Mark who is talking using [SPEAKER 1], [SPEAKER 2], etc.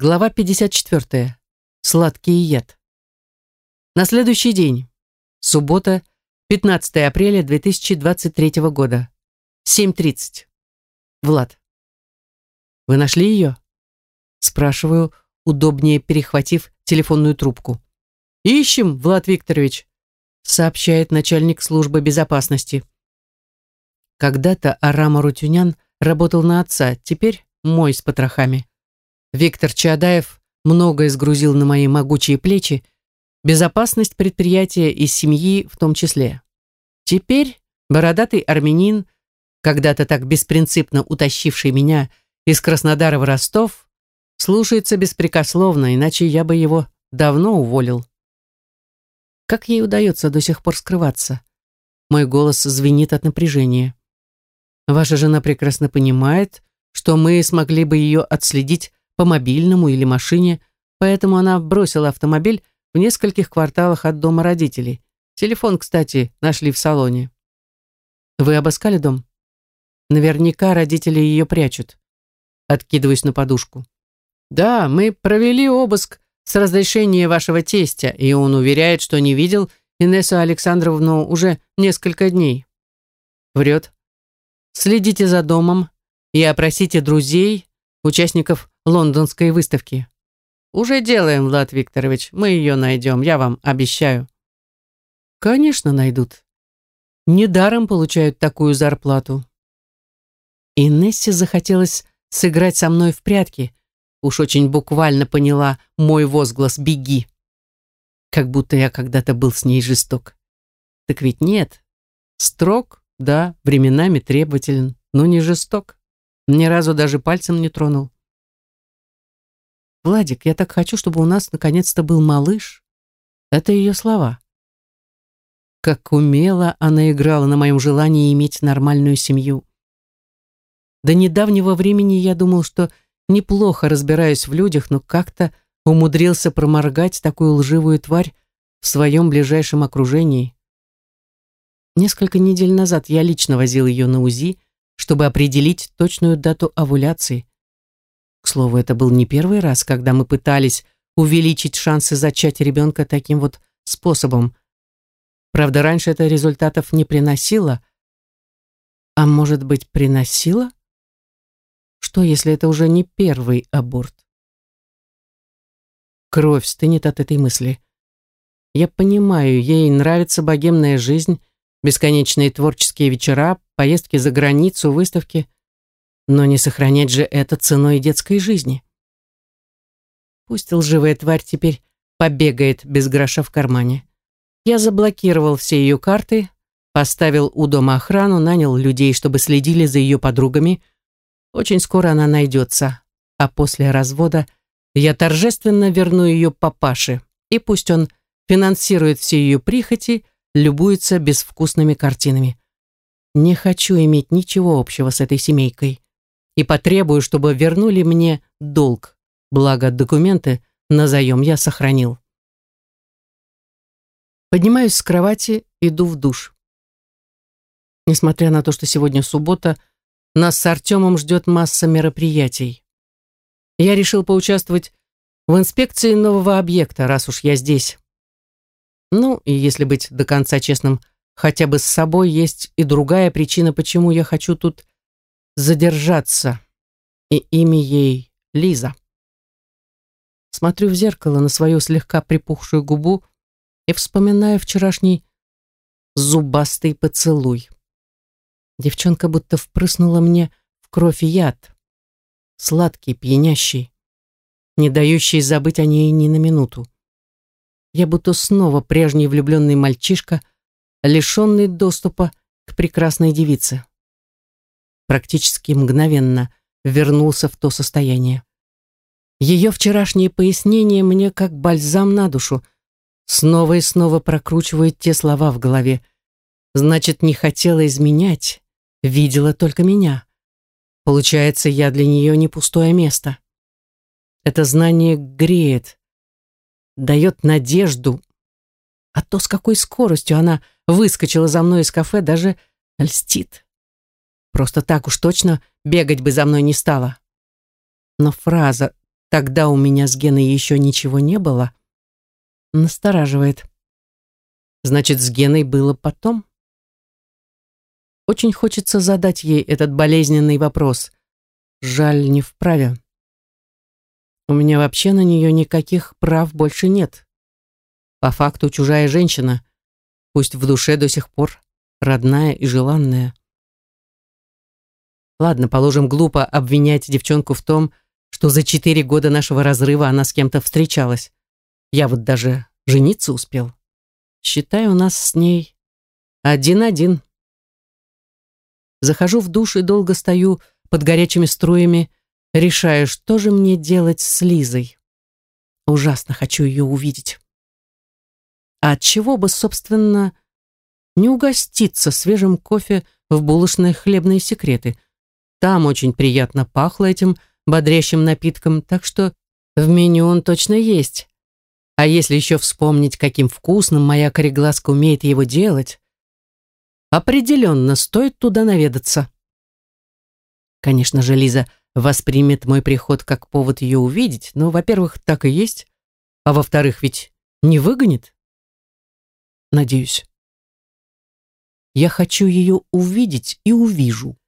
[SPEAKER 1] Глава 54. Сладкий яд. На следующий день. Суббота, 15 апреля 2023 года. 7.30. Влад. «Вы нашли ее?» Спрашиваю, удобнее перехватив телефонную трубку. «Ищем, Влад Викторович», сообщает начальник службы безопасности. Когда-то Арама Рутюнян работал на отца, теперь мой с потрохами. Виктор Чадаев многое сгрузил на мои могучие плечи, безопасность предприятия и семьи в том числе. Теперь бородатый армянин, когда-то так беспринципно утащивший меня из Краснодара в Ростов, слушается беспрекословно, иначе я бы его давно уволил. Как ей удается до сих пор скрываться? Мой голос звенит от напряжения. Ваша жена прекрасно понимает, что мы смогли бы ее отследить по мобильному или машине, поэтому она бросила автомобиль в нескольких кварталах от дома родителей. Телефон, кстати, нашли в салоне. Вы обыскали дом? Наверняка родители ее прячут. Откидываюсь на подушку. Да, мы провели обыск с разрешения вашего тестя, и он уверяет, что не видел Инессу Александровну уже несколько дней. Врет. Следите за домом и опросите друзей, участников лондонской выставки. Уже делаем, Влад Викторович, мы ее найдем, я вам обещаю. Конечно, найдут. Недаром получают такую зарплату. Инессе захотелось сыграть со мной в прятки. Уж очень буквально поняла мой возглас «беги». Как будто я когда-то был с ней жесток. Так ведь нет. Строг, да, временами требователен, но не жесток. Ни разу даже пальцем не тронул. «Владик, я так хочу, чтобы у нас наконец-то был малыш». Это ее слова. Как умело она играла на моем желании иметь нормальную семью. До недавнего времени я думал, что неплохо разбираюсь в людях, но как-то умудрился проморгать такую лживую тварь в своем ближайшем окружении. Несколько недель назад я лично возил ее на УЗИ, чтобы определить точную дату овуляции. К слову, это был не первый раз, когда мы пытались увеличить шансы зачать ребенка таким вот способом. Правда, раньше это результатов не приносило. А может быть, приносило? Что, если это уже не первый аборт? Кровь стынет от этой мысли. Я понимаю, ей нравится богемная жизнь, бесконечные творческие вечера, поездки за границу, выставки. Но не сохранять же это ценой детской жизни. Пусть лживая тварь теперь побегает без гроша в кармане. Я заблокировал все ее карты, поставил у дома охрану, нанял людей, чтобы следили за ее подругами. Очень скоро она найдется, а после развода я торжественно верну ее папаше, и пусть он финансирует все ее прихоти, любуется безвкусными картинами. Не хочу иметь ничего общего с этой семейкой и потребую, чтобы вернули мне долг, благо документы на заем я сохранил. Поднимаюсь с кровати, иду в душ. Несмотря на то, что сегодня суббота, нас с Артемом ждет масса мероприятий. Я решил поучаствовать в инспекции нового объекта, раз уж я здесь. Ну, и если быть до конца честным, хотя бы с собой есть и другая причина, почему я хочу тут задержаться. И имя ей Лиза. Смотрю в зеркало на свою слегка припухшую губу и вспоминаю вчерашний зубастый поцелуй. Девчонка будто впрыснула мне в кровь яд. Сладкий, пьянящий, не дающий забыть о ней ни на минуту. Я будто снова прежний влюбленный мальчишка, лишенный доступа к прекрасной девице практически мгновенно вернулся в то состояние. Ее вчерашние пояснения мне как бальзам на душу. Снова и снова прокручивают те слова в голове. Значит, не хотела изменять, видела только меня. Получается, я для нее не пустое место. Это знание греет, дает надежду. А то, с какой скоростью она выскочила за мной из кафе, даже льстит. Просто так уж точно бегать бы за мной не стала. Но фраза тогда у меня с Геной еще ничего не было, настораживает. Значит, с Геной было потом? Очень хочется задать ей этот болезненный вопрос. Жаль, не вправе. У меня вообще на нее никаких прав больше нет. По факту чужая женщина, пусть в душе до сих пор родная и желанная. Ладно, положим, глупо обвинять девчонку в том, что за четыре года нашего разрыва она с кем-то встречалась. Я вот даже жениться успел. Считай, у нас с ней один-один. Захожу в душ и долго стою под горячими струями, решая, что же мне делать с Лизой. Ужасно хочу ее увидеть. А от чего бы, собственно, не угоститься свежим кофе в булочной хлебные секреты. Там очень приятно пахло этим бодрящим напитком, так что в меню он точно есть. А если еще вспомнить, каким вкусным моя кореглазка умеет его делать, определенно стоит туда наведаться. Конечно же, Лиза воспримет мой приход как повод ее увидеть, но, во-первых, так и есть, а во-вторых, ведь не выгонит. Надеюсь. Я хочу ее увидеть и увижу.